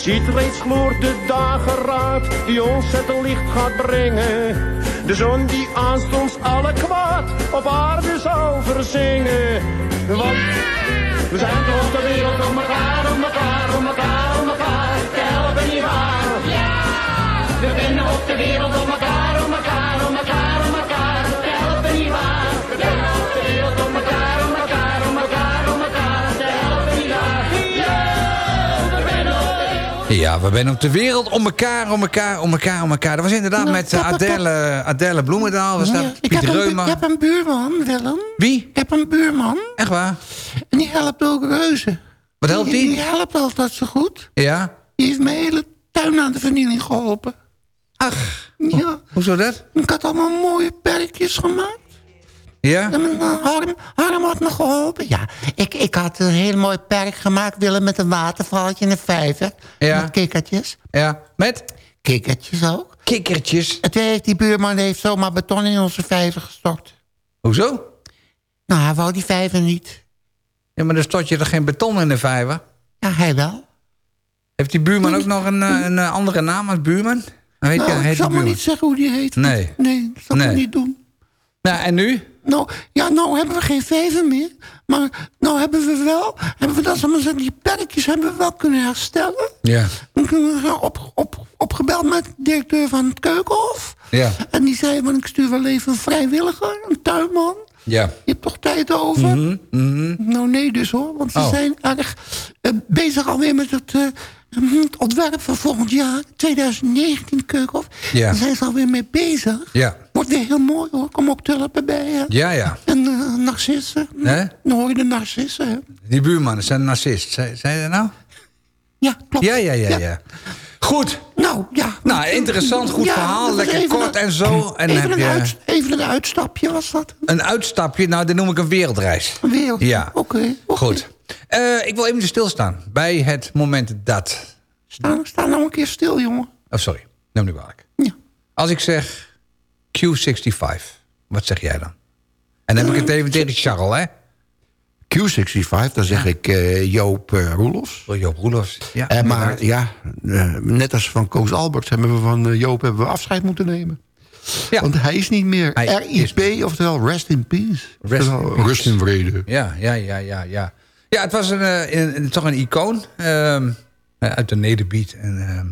Ziet reeds gloort de dageraad die ons het licht gaat brengen. De zon die aanstonds alle kwaad op aarde zal verzingen. Want we zijn toch de wereld Ja, we zijn op de wereld om elkaar, om elkaar, om elkaar, om elkaar. Dat was inderdaad Nou, met ik heb- eh, Adele, Adele Bloemendaal. Was Ja, dat ik, Piet een, ik heb een buurman, Willem. Wie? Ik heb een buurman. Echt waar? En die helpt ook reuzen. Wat helpt die? Die helpt altijd zo goed. Ja? Die heeft mijn hele tuin aan de vernieling geholpen. Ach, ja. hoezo dat? Ik had allemaal mooie perkjes gemaakt. Ja? Harm, Harm had me geholpen. Ja, ik, ik had een heel mooi perk gemaakt, Willem, met een watervalletje en een vijver. Ja. Met kikkertjes. Ja, met? Kikkertjes ook. Kikkertjes? Toen heeft die buurman heeft zomaar beton in onze vijver gestort. Hoezo? Nou, hij wou die vijver niet. Ja, maar dan stort je er geen beton in de vijver. Ja, hij wel. Heeft die buurman ook nog een, eh, een eh, andere naam als buurman? Heet, nou, heet ik zal maar niet zeggen hoe die heet. Nee. Nee, dat zal Nee. ik niet doen. Nou, en nu? Nou, ja, nou hebben we geen vijver meer. Maar nou hebben we wel, hebben we dat, zeggen, die perkjes hebben we wel kunnen herstellen. Ja. Dan kunnen we op, op, opgebeld met de directeur van het keukenhof. Ja. En die zei, van, ik stuur wel even een vrijwilliger, een tuinman. Ja. Je hebt toch tijd over? Mhm, mhm. Nou, nee dus hoor. Want ze Oh. zijn erg eh, bezig alweer met het, eh, het ontwerp van volgend jaar. 2019 Keukenhof. Ja. Daar zijn ze alweer mee bezig. Ja. Wordt weer heel mooi hoor. Kom ook tulpen bij. Hè? Ja, ja. En eh, narcissen. Hè? Dan hoor je de narcissen. Hè? Die buurman is een narcist. Je dat nou? Ja, klopt. Ja, ja, ja, Ja. ja. Goed. Nou, ja. Nou, interessant, goed Ja, verhaal. Lekker kort een- en zo. En even, heb een je uit, even een uitstapje was dat. een uitstapje. Nou, dat noem ik een wereldreis. Een wereld. Ja. Oké. Goed. Eh, ik wil even stilstaan bij het moment dat... Sta, sta nou een keer stil, jongen. Oh, sorry. Neem nu kwalijk. Ja. Als ik zeg Q65, wat zeg jij dan? En dan heb ik het even tegen Charles, hè? Q65, dan zeg ik eh, Joop eh, Roelofs. Oh, Joop Roelofs, ja. Eh, maar ja, net als van Koos Alberts hebben we van Joop hebben we afscheid moeten nemen. Ja. Want hij is niet meer RIP, oftewel Rest in Peace. Rest in peace. Rust in vrede. Ja, ja, ja, ja, ja. Ja, het was een, een- een- toch een icoon. ehm, eh, uit de nederbeat. En, ehm,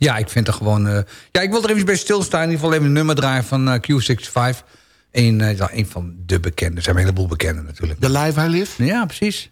ja, ik vind er gewoon... eh, ja, ik wil er even bij stilstaan. In ieder geval even een nummer draaien van eh, Q65. Een, eh, een van de bekenden. Er zijn een heleboel bekenden natuurlijk. The Life I Live? Ja, precies.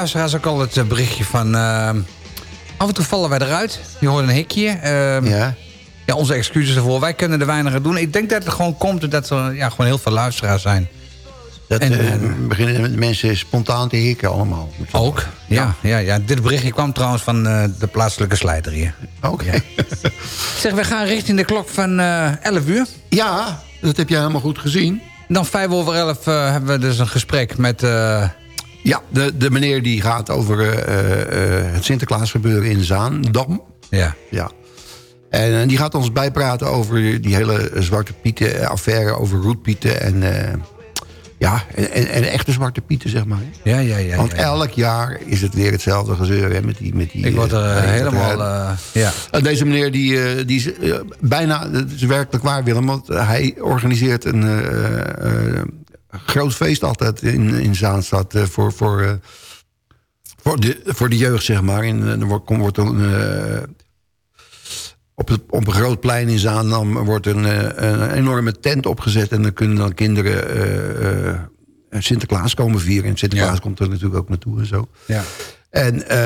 Luisteraars ook al het eh, berichtje van... ehm, af en toe vallen wij eruit. Je hoort een hikje. ehm, Ja. ja, onze excuses ervoor. Wij kunnen er weinig aan doen. Ik denk dat het gewoon komt omdat er ja, gewoon heel veel luisteraars zijn. Dat En, eh, eh, beginnen mensen spontaan te hikken allemaal. Ook? Ja, ja. ja, Dit berichtje kwam trouwens van eh, de plaatselijke slijter hier. Oké. Zeg, we gaan richting de klok van eh 11 uur. Ja, dat heb jij helemaal goed gezien. Dan vijf over elf eh, hebben we dus een gesprek met... Ja, de, de meneer die gaat over eh, eh, eh, het Sinterklaas gebeuren in Zaandam. Ja. ja. En die gaat ons bijpraten over die hele Zwarte Pieten affaire... over roetpieten en, ja, en, en, en echte Zwarte Pieten, zeg maar. Ja, ja, ja. Want ja. elk jaar is het weer hetzelfde gezeur hè, met die... Met die Ik word er helemaal... ja. deze meneer die, die is bijna, het is werkelijk waar Willem, want hij organiseert een groot feest altijd in, in Zaanstad eh, voor, voor, eh, voor, de, voor de jeugd, zeg maar. En, eh, er wordt, komt- wordt een, eh, op, het, op een groot plein in Zaandam wordt een, eh, een enorme tent opgezet en dan kunnen dan kinderen eh, eh, Sinterklaas komen vieren. En Sinterklaas komt er natuurlijk ook naartoe en zo. Ja. En eh,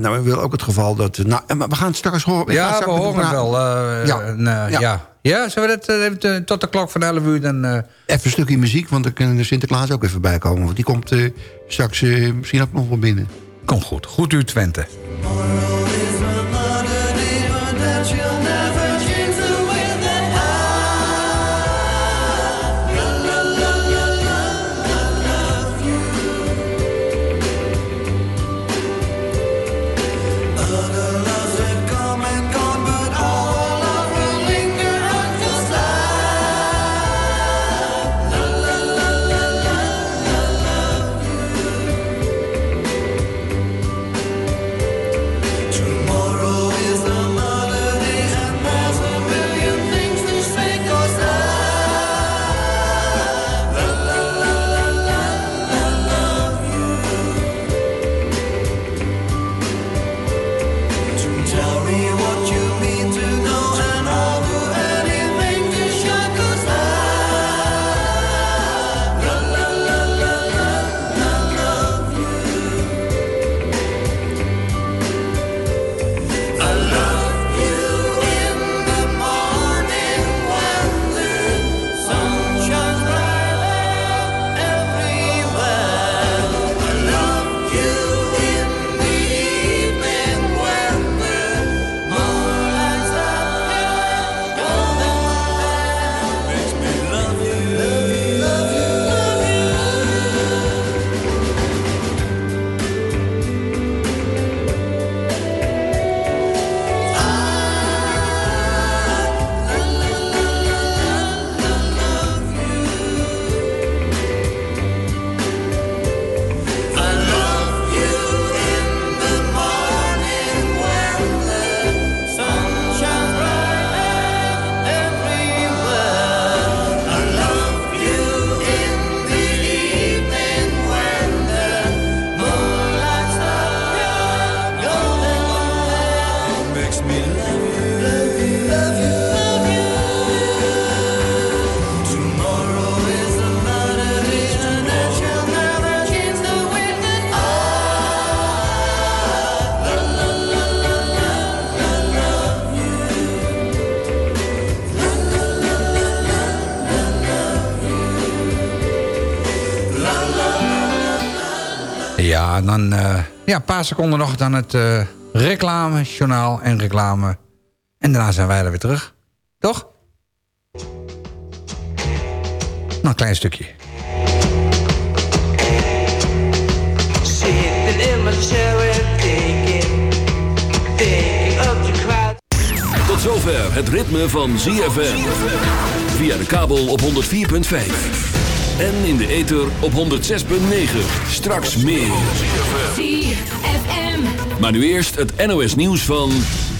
nou, we willen ook het geval dat... Nou, en we gaan het straks horen. Ja, we horen het wel. eh, Ja. en, eh, Ja. ja. Ja. zullen we dat eh, even, eh, tot de klok van 11 uur dan... eh, Even een stukje muziek, want dan kunnen de Sinterklaas ook even bij komen. Want die komt eh, straks misschien ook nog wel binnen. Komt goed. Goed u Twente. Ja, en dan eh, ja, een paar seconden nog dan het eh reclame, journaal en reclame. En daarna zijn wij er weer terug. Toch? Nou, een klein stukje. Tot zover het ritme van ZFM. Via de kabel op 104.5. En in de ether op 106.9. Straks meer. ZFM. Maar nu eerst het NOS nieuws van...